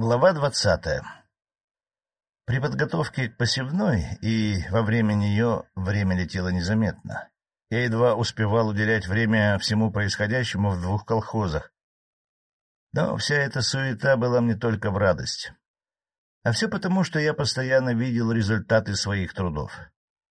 Глава двадцатая При подготовке к посевной и во время нее время летело незаметно. Я едва успевал уделять время всему происходящему в двух колхозах. Но вся эта суета была мне только в радость. А все потому, что я постоянно видел результаты своих трудов.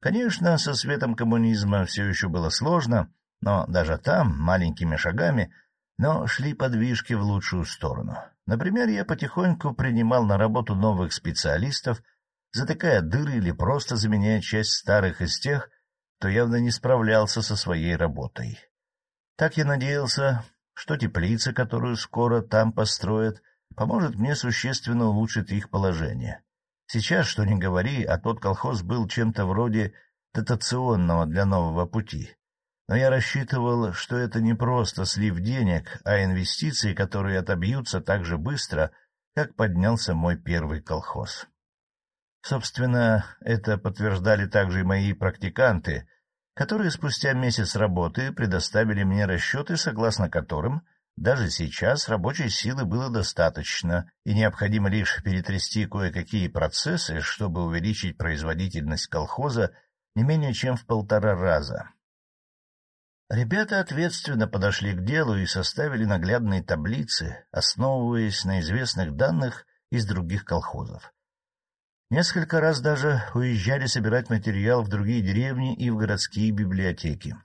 Конечно, со светом коммунизма все еще было сложно, но даже там, маленькими шагами, но шли подвижки в лучшую сторону. Например, я потихоньку принимал на работу новых специалистов, затыкая дыры или просто заменяя часть старых из тех, кто явно не справлялся со своей работой. Так я надеялся, что теплица, которую скоро там построят, поможет мне существенно улучшить их положение. Сейчас, что ни говори, а тот колхоз был чем-то вроде дотационного для нового пути. Но я рассчитывал, что это не просто слив денег, а инвестиции, которые отобьются так же быстро, как поднялся мой первый колхоз. Собственно, это подтверждали также и мои практиканты, которые спустя месяц работы предоставили мне расчеты, согласно которым даже сейчас рабочей силы было достаточно, и необходимо лишь перетрясти кое-какие процессы, чтобы увеличить производительность колхоза не менее чем в полтора раза. Ребята ответственно подошли к делу и составили наглядные таблицы, основываясь на известных данных из других колхозов. Несколько раз даже уезжали собирать материал в другие деревни и в городские библиотеки.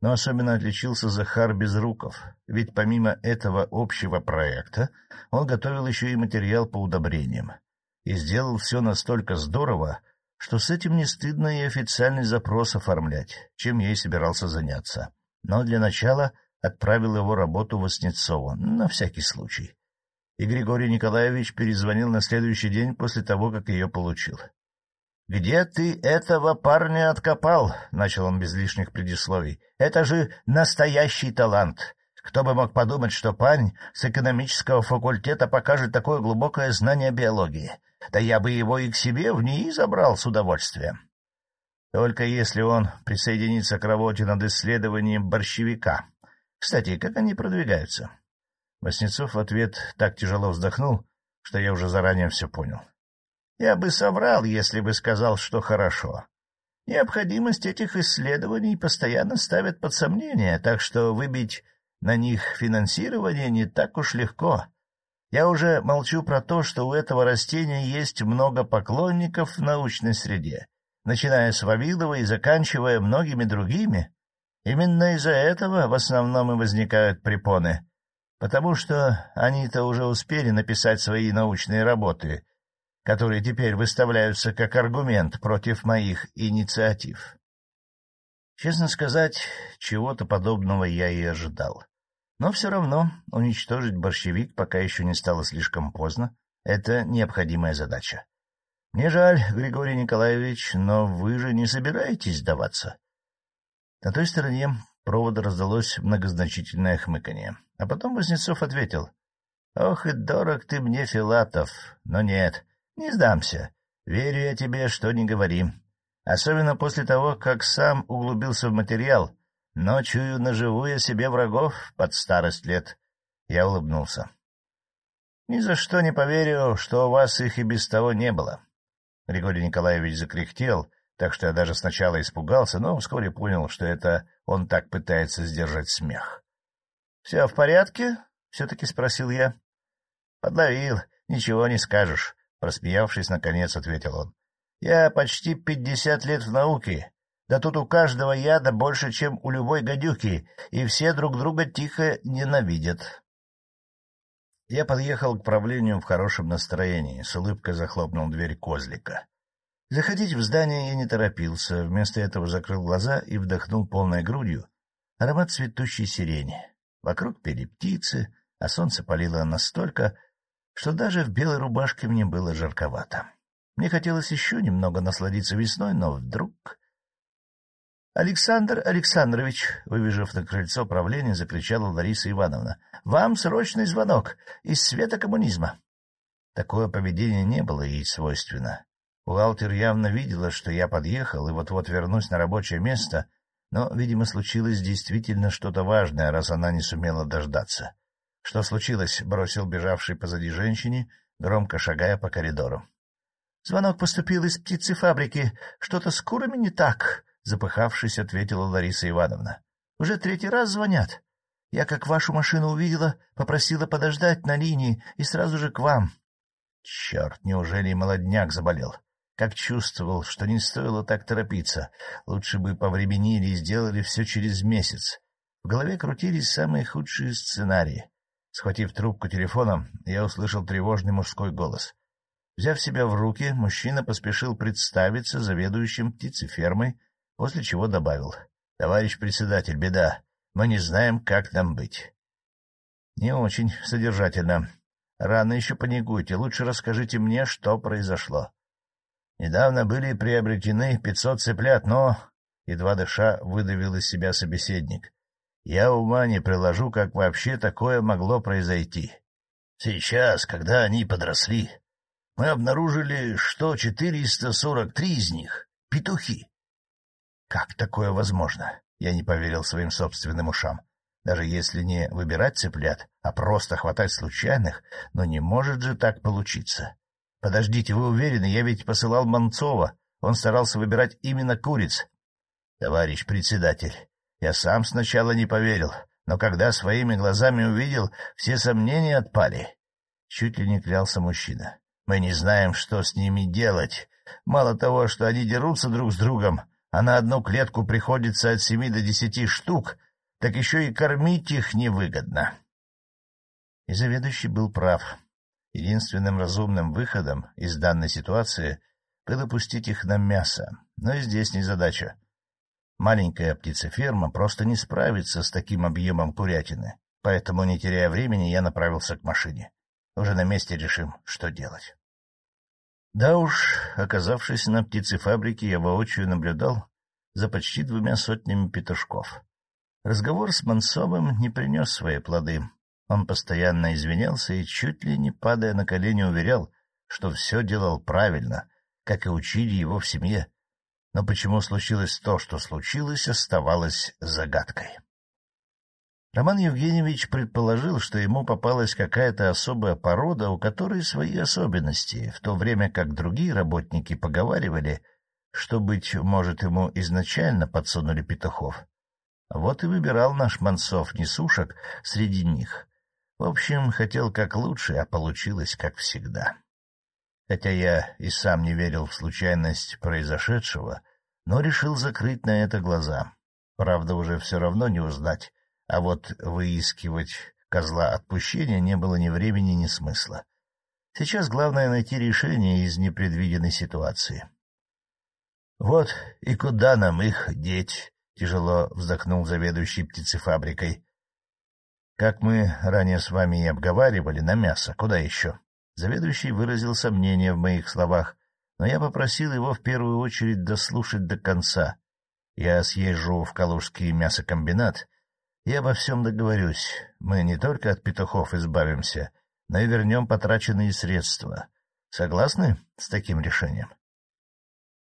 Но особенно отличился Захар Безруков, ведь помимо этого общего проекта он готовил еще и материал по удобрениям. И сделал все настолько здорово, что с этим не стыдно и официальный запрос оформлять, чем я и собирался заняться. Но для начала отправил его работу Васнецову, на всякий случай. И Григорий Николаевич перезвонил на следующий день после того, как ее получил. — Где ты этого парня откопал? — начал он без лишних предисловий. — Это же настоящий талант. Кто бы мог подумать, что парень с экономического факультета покажет такое глубокое знание биологии. Да я бы его и к себе в НИИ забрал с удовольствием. Только если он присоединится к работе над исследованием борщевика. Кстати, как они продвигаются? Васнецов в ответ так тяжело вздохнул, что я уже заранее все понял. Я бы соврал, если бы сказал, что хорошо. Необходимость этих исследований постоянно ставят под сомнение, так что выбить на них финансирование не так уж легко. Я уже молчу про то, что у этого растения есть много поклонников в научной среде, начиная с Вавилова и заканчивая многими другими. Именно из-за этого в основном и возникают препоны, потому что они-то уже успели написать свои научные работы, которые теперь выставляются как аргумент против моих инициатив. Честно сказать, чего-то подобного я и ожидал. Но все равно уничтожить борщевик, пока еще не стало слишком поздно, это необходимая задача. Мне жаль, Григорий Николаевич, но вы же не собираетесь сдаваться. На той стороне провода раздалось многозначительное хмыканье, а потом Вознецов ответил. — Ох и дорог ты мне, Филатов, но нет, не сдамся. Верю я тебе, что не говори. Особенно после того, как сам углубился в материал — но чую наживу я себе врагов под старость лет. Я улыбнулся. — Ни за что не поверю, что у вас их и без того не было. Григорий Николаевич закряхтел, так что я даже сначала испугался, но вскоре понял, что это он так пытается сдержать смех. — Все в порядке? — все-таки спросил я. — Подловил, ничего не скажешь, — просмеявшись, наконец ответил он. — Я почти пятьдесят лет в науке, да тут у каждого яда больше, чем у любой гадюки, и все друг друга тихо ненавидят. Я подъехал к правлению в хорошем настроении, с улыбкой захлопнул дверь козлика. Заходить в здание я не торопился, вместо этого закрыл глаза и вдохнул полной грудью аромат цветущей сирени. Вокруг пели птицы, а солнце палило настолько, что даже в белой рубашке мне было жарковато. Мне хотелось еще немного насладиться весной, но вдруг — Александр Александрович, выбежав на крыльцо правления, закричала Лариса Ивановна. — Вам срочный звонок из света коммунизма. Такое поведение не было ей свойственно. Бухгалтер явно видела, что я подъехал и вот-вот вернусь на рабочее место, но, видимо, случилось действительно что-то важное, раз она не сумела дождаться. — Что случилось? — бросил бежавший позади женщине, громко шагая по коридору. — Звонок поступил из птицефабрики. Что-то с курами не так, — запыхавшись, ответила Лариса Ивановна. — Уже третий раз звонят. Я, как вашу машину увидела, попросила подождать на линии и сразу же к вам. Черт, неужели молодняк заболел? Как чувствовал, что не стоило так торопиться. Лучше бы повременили и сделали все через месяц. В голове крутились самые худшие сценарии. Схватив трубку телефона, я услышал тревожный мужской голос. Взяв себя в руки, мужчина поспешил представиться заведующим птицефермой, после чего добавил. — Товарищ председатель, беда. Мы не знаем, как нам быть. — Не очень содержательно. Рано еще паникуйте. Лучше расскажите мне, что произошло. Недавно были приобретены пятьсот цыплят, но... Едва дыша выдавил из себя собеседник. Я ума не приложу, как вообще такое могло произойти. Сейчас, когда они подросли, мы обнаружили, что 443 из них — петухи. Как такое возможно? Я не поверил своим собственным ушам. Даже если не выбирать цыплят, а просто хватать случайных, но не может же так получиться. Подождите, вы уверены, я ведь посылал Манцова, он старался выбирать именно куриц. Товарищ председатель, я сам сначала не поверил, но когда своими глазами увидел, все сомнения отпали. Чуть ли не клялся мужчина. Мы не знаем, что с ними делать. Мало того, что они дерутся друг с другом, а на одну клетку приходится от семи до десяти штук, так еще и кормить их невыгодно. И заведующий был прав. Единственным разумным выходом из данной ситуации было пустить их на мясо. Но и здесь не задача. Маленькая птицеферма просто не справится с таким объемом курятины, поэтому, не теряя времени, я направился к машине. Уже на месте решим, что делать. Да уж, оказавшись на птицефабрике, я воочию наблюдал за почти двумя сотнями петушков. Разговор с Мансовым не принес свои плоды. Он постоянно извинялся и, чуть ли не падая на колени, уверял, что все делал правильно, как и учили его в семье, но почему случилось то, что случилось, оставалось загадкой. Роман Евгеньевич предположил, что ему попалась какая-то особая порода, у которой свои особенности, в то время как другие работники поговаривали, что, быть может, ему изначально подсунули петухов. Вот и выбирал наш Манцов несушек среди них. В общем, хотел как лучше, а получилось как всегда. Хотя я и сам не верил в случайность произошедшего, но решил закрыть на это глаза. Правда, уже все равно не узнать, а вот выискивать козла отпущения не было ни времени, ни смысла. Сейчас главное найти решение из непредвиденной ситуации. — Вот и куда нам их деть? — тяжело вздохнул заведующий птицефабрикой. — Как мы ранее с вами и обговаривали, на мясо. Куда еще? Заведующий выразил сомнение в моих словах, но я попросил его в первую очередь дослушать до конца. Я съезжу в Калужский мясокомбинат и обо всем договорюсь. Мы не только от петухов избавимся, но и вернем потраченные средства. Согласны с таким решением?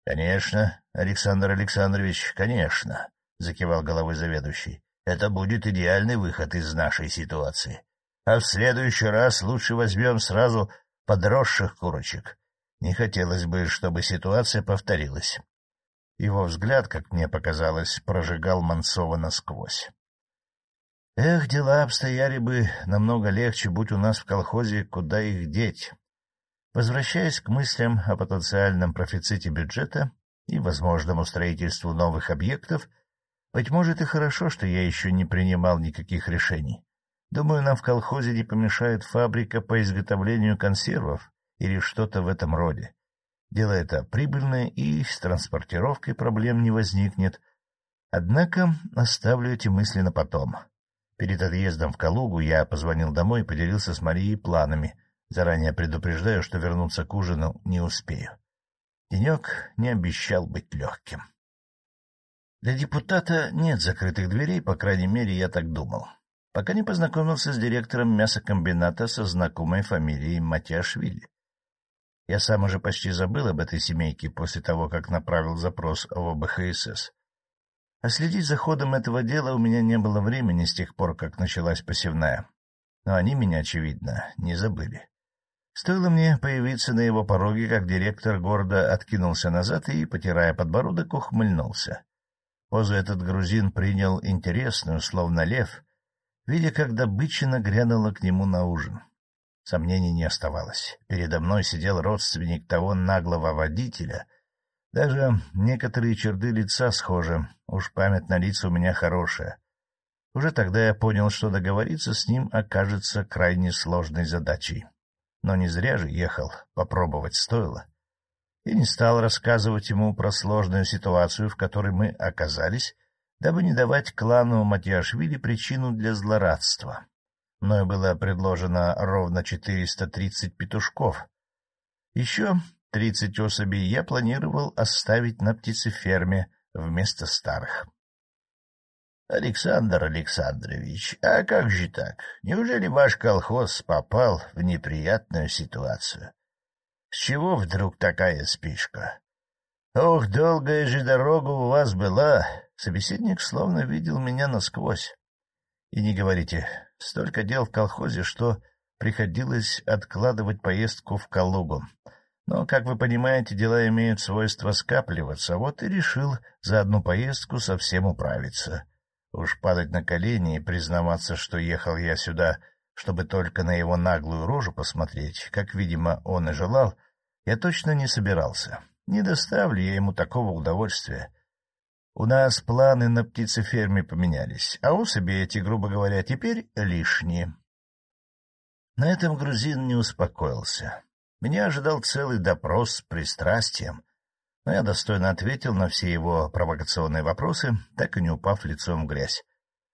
— Конечно, Александр Александрович, конечно, — закивал головой заведующий. — Это будет идеальный выход из нашей ситуации. А в следующий раз лучше возьмем сразу подросших курочек. Не хотелось бы, чтобы ситуация повторилась. Его взгляд, как мне показалось, прожигал Манцова насквозь. Эх, дела обстояли бы намного легче, будь у нас в колхозе куда их деть. Возвращаясь к мыслям о потенциальном профиците бюджета и возможному строительству новых объектов, быть может и хорошо, что я еще не принимал никаких решений. Думаю, нам в колхозе не помешает фабрика по изготовлению консервов, или что-то в этом роде. Дело это прибыльное, и с транспортировкой проблем не возникнет. Однако оставлю эти мысли на потом. Перед отъездом в Калугу я позвонил домой и поделился с Марией планами, заранее предупреждаю, что вернуться к ужину не успею. Денек не обещал быть легким. Для депутата нет закрытых дверей, по крайней мере, я так думал, пока не познакомился с директором мясокомбината со знакомой фамилией Матиашвили. Я сам уже почти забыл об этой семейке после того, как направил запрос в ОБХСС. А следить за ходом этого дела у меня не было времени с тех пор, как началась посевная. Но они меня, очевидно, не забыли. Стоило мне появиться на его пороге, как директор гордо откинулся назад и, потирая подбородок, ухмыльнулся. Позу этот грузин принял интересную, словно лев, видя, как добыча нагрянула к нему на ужин. Сомнений не оставалось. Передо мной сидел родственник того наглого водителя. Даже некоторые черты лица схожи, уж память на лица у меня хорошая. Уже тогда я понял, что договориться с ним окажется крайне сложной задачей. Но не зря же ехал, попробовать стоило. И не стал рассказывать ему про сложную ситуацию, в которой мы оказались, дабы не давать клану Матиашвили причину для злорадства. Мною было предложено ровно 430 петушков. Еще 30 особей я планировал оставить на птицеферме вместо старых. Александр Александрович, а как же так? Неужели ваш колхоз попал в неприятную ситуацию? С чего вдруг такая спешка? Ох, долгая же дорога у вас была. Собеседник словно видел меня насквозь. И не говорите, столько дел в колхозе, что приходилось откладывать поездку в Калугу. Но, как вы понимаете, дела имеют свойство скапливаться, вот и решил за одну поездку совсем управиться. Уж падать на колени и признаваться, что ехал я сюда, чтобы только на его наглую рожу посмотреть, как, видимо, он и желал, я точно не собирался. Не доставлю я ему такого удовольствия. У нас планы на птицеферме поменялись, а особи эти, грубо говоря, теперь лишние. На этом грузин не успокоился. Меня ожидал целый допрос с пристрастием, но я достойно ответил на все его провокационные вопросы, так и не упав лицом в грязь.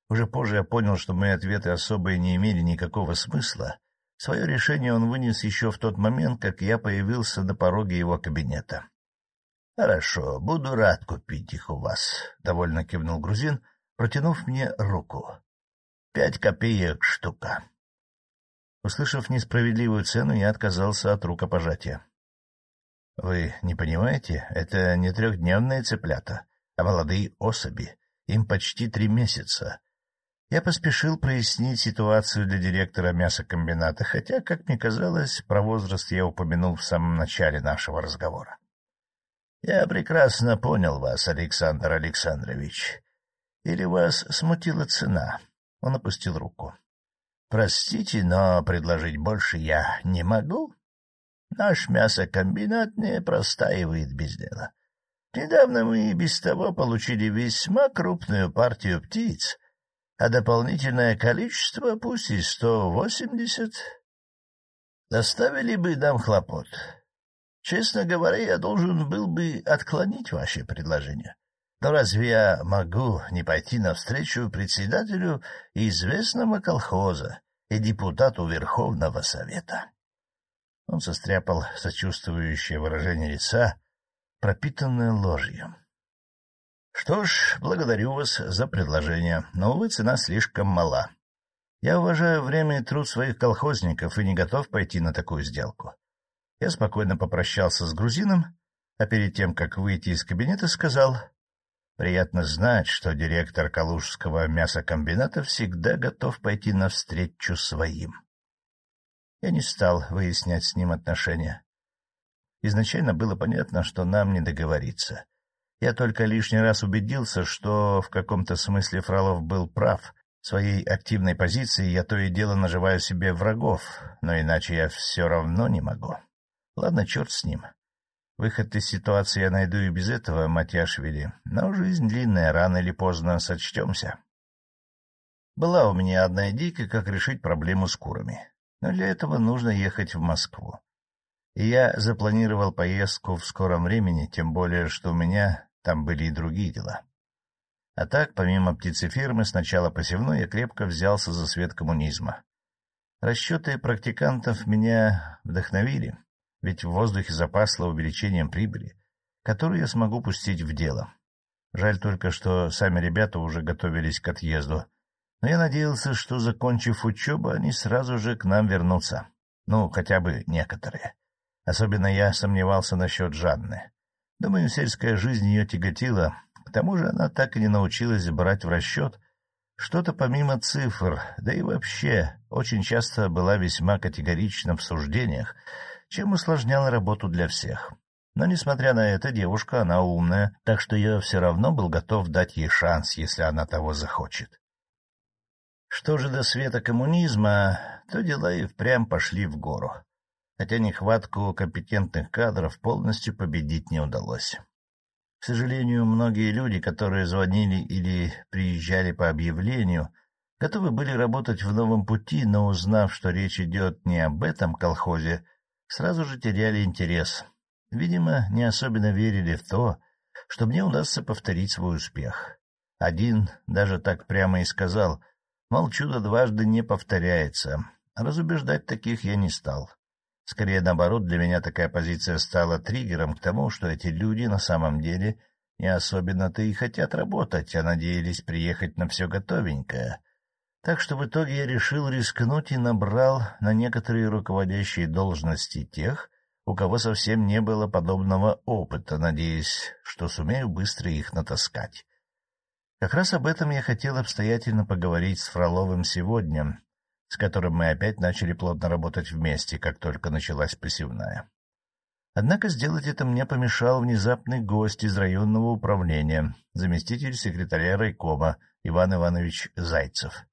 Уже позже я понял, что мои ответы особо не имели никакого смысла. Свое решение он вынес еще в тот момент, как я появился на пороге его кабинета. — Хорошо, буду рад купить их у вас, — довольно кивнул грузин, протянув мне руку. — Пять копеек штука. Услышав несправедливую цену, я отказался от рукопожатия. — Вы не понимаете, это не трехдневные цыплята, а молодые особи. Им почти три месяца. Я поспешил прояснить ситуацию для директора мясокомбината, хотя, как мне казалось, про возраст я упомянул в самом начале нашего разговора. — Я прекрасно понял вас, Александр Александрович. Или вас смутила цена? Он опустил руку. — Простите, но предложить больше я не могу. Наш мясокомбинат не простаивает без дела. Недавно мы и без того получили весьма крупную партию птиц, а дополнительное количество, пусть и сто восемьдесят, доставили бы нам хлопот. Честно говоря, я должен был бы отклонить ваше предложение. Но разве я могу не пойти навстречу председателю известного колхоза и депутату Верховного Совета? Он состряпал сочувствующее выражение лица, пропитанное ложью. — Что ж, благодарю вас за предложение, но, увы, цена слишком мала. Я уважаю время и труд своих колхозников и не готов пойти на такую сделку. Я спокойно попрощался с грузином, а перед тем, как выйти из кабинета, сказал, «Приятно знать, что директор Калужского мясокомбината всегда готов пойти навстречу своим». Я не стал выяснять с ним отношения. Изначально было понятно, что нам не договориться. Я только лишний раз убедился, что в каком-то смысле Фролов был прав. Своей активной позиции я то и дело наживаю себе врагов, но иначе я все равно не могу. Ладно, черт с ним. Выход из ситуации я найду и без этого, Матяшвили, но жизнь длинная, рано или поздно сочтемся. Была у меня одна идейка, как решить проблему с курами но для этого нужно ехать в Москву. И я запланировал поездку в скором времени, тем более, что у меня там были и другие дела. А так, помимо птицефермы, сначала посевной, я крепко взялся за свет коммунизма. Расчеты практикантов меня вдохновили, ведь в воздухе запасло увеличением прибыли, которую я смогу пустить в дело. Жаль только, что сами ребята уже готовились к отъезду, но я надеялся, что, закончив учебу, они сразу же к нам вернутся. Ну, хотя бы некоторые. Особенно я сомневался насчет Жанны. Думаю, сельская жизнь ее тяготила. К тому же она так и не научилась брать в расчет, Что-то помимо цифр, да и вообще очень часто была весьма категорична в суждениях, чем усложняла работу для всех. Но, несмотря на это, девушка, она умная, так что я все равно был готов дать ей шанс, если она того захочет. Что же до света коммунизма, то дела и впрямь пошли в гору, хотя нехватку компетентных кадров полностью победить не удалось. К сожалению, многие люди, которые звонили или приезжали по объявлению, готовы были работать в новом пути, но, узнав, что речь идет не об этом колхозе, сразу же теряли интерес. Видимо, не особенно верили в то, что мне удастся повторить свой успех. Один даже так прямо и сказал — Мол, чудо дважды не повторяется. Разубеждать таких я не стал. Скорее, наоборот, для меня такая позиция стала триггером к тому, что эти люди на самом деле не особенно-то и хотят работать, а надеялись приехать на все готовенькое. Так что в итоге я решил рискнуть и набрал на некоторые руководящие должности тех, у кого совсем не было подобного опыта, надеясь, что сумею быстро их натаскать. Как раз об этом я хотел обстоятельно поговорить с Фроловым сегодня, с которым мы опять начали плотно работать вместе, как только началась посевная. Однако сделать это мне помешал внезапный гость из районного управления, заместитель секретаря райкома Иван Иванович Зайцев.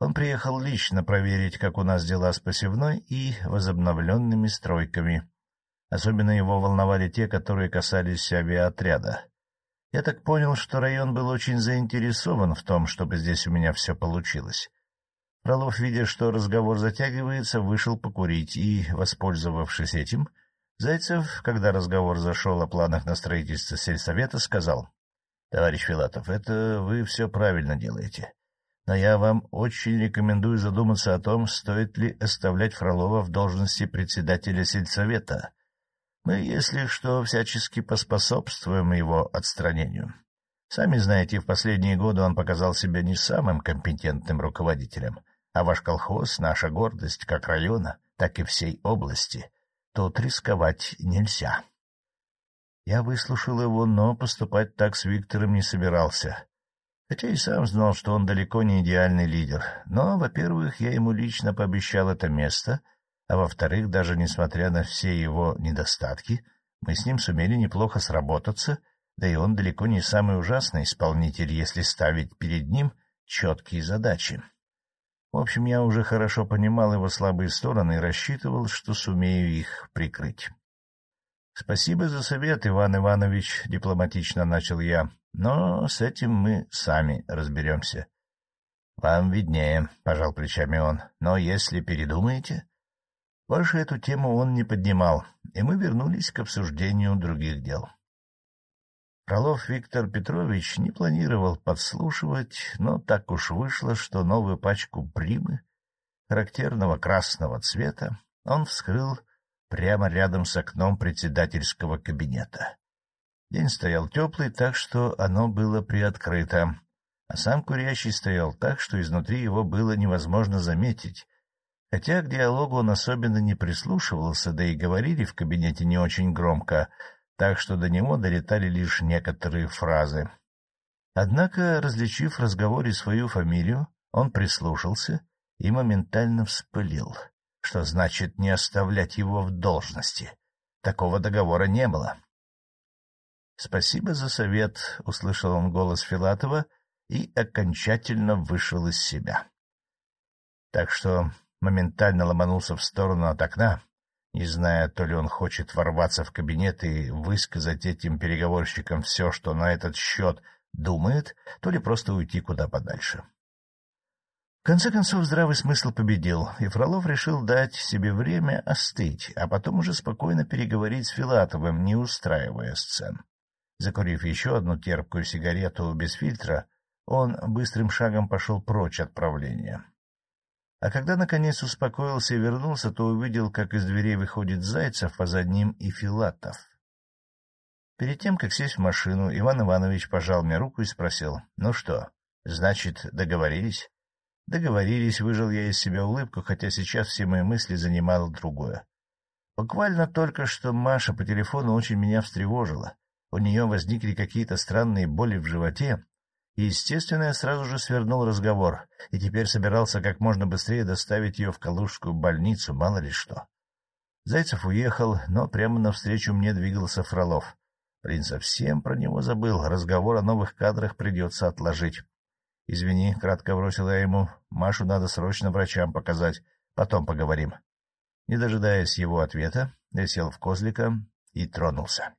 Он приехал лично проверить, как у нас дела с посевной и возобновленными стройками. Особенно его волновали те, которые касались авиаотряда. Я так понял, что район был очень заинтересован в том, чтобы здесь у меня все получилось. Фролов, видя, что разговор затягивается, вышел покурить и, воспользовавшись этим, Зайцев, когда разговор зашел о планах на строительство сельсовета, сказал, — Товарищ Филатов, это вы все правильно делаете. Но я вам очень рекомендую задуматься о том, стоит ли оставлять Фролова в должности председателя сельсовета. Мы, если что, всячески поспособствуем его отстранению. Сами знаете, в последние годы он показал себя не самым компетентным руководителем, а ваш колхоз — наша гордость как района, так и всей области. Тут рисковать нельзя. Я выслушал его, но поступать так с Виктором не собирался. Хотя и сам знал, что он далеко не идеальный лидер. Но, во-первых, я ему лично пообещал это место — а во-вторых, даже несмотря на все его недостатки, мы с ним сумели неплохо сработаться, да и он далеко не самый ужасный исполнитель, если ставить перед ним четкие задачи. В общем, я уже хорошо понимал его слабые стороны и рассчитывал, что сумею их прикрыть. — Спасибо за совет, Иван Иванович, — дипломатично начал я, — но с этим мы сами разберемся. — Вам виднее, — пожал плечами он, — но если передумаете... Больше эту тему он не поднимал, и мы вернулись к обсуждению других дел. Фролов Виктор Петрович не планировал подслушивать, но так уж вышло, что новую пачку примы, характерного красного цвета, он вскрыл прямо рядом с окном председательского кабинета. День стоял теплый, так что оно было приоткрыто, а сам курящий стоял так, что изнутри его было невозможно заметить, Хотя к диалогу он особенно не прислушивался, да и говорили в кабинете не очень громко, так что до него долетали лишь некоторые фразы. Однако, различив в разговоре свою фамилию, он прислушался и моментально вспылил, что значит не оставлять его в должности. Такого договора не было. — Спасибо за совет, — услышал он голос Филатова и окончательно вышел из себя. Так что моментально ломанулся в сторону от окна, не зная, то ли он хочет ворваться в кабинет и высказать этим переговорщикам все, что на этот счет думает, то ли просто уйти куда подальше. В конце концов, здравый смысл победил, и Фролов решил дать себе время остыть, а потом уже спокойно переговорить с Филатовым, не устраивая сцен. Закурив еще одну терпкую сигарету без фильтра, он быстрым шагом пошел прочь от правления. А когда, наконец, успокоился и вернулся, то увидел, как из дверей выходит Зайцев, а за ним и Филатов. Перед тем, как сесть в машину, Иван Иванович пожал мне руку и спросил, — Ну что, значит, договорились? — Договорились, выжил я из себя улыбку, хотя сейчас все мои мысли занимало другое. Буквально только что Маша по телефону очень меня встревожила. У нее возникли какие-то странные боли в животе, И, естественно, я сразу же свернул разговор, и теперь собирался как можно быстрее доставить ее в Калужскую больницу, мало ли что. Зайцев уехал, но прямо навстречу мне двигался Фролов. Принц совсем про него забыл, разговор о новых кадрах придется отложить. — Извини, — кратко бросил я ему, — Машу надо срочно врачам показать, потом поговорим. Не дожидаясь его ответа, я сел в козлика и тронулся.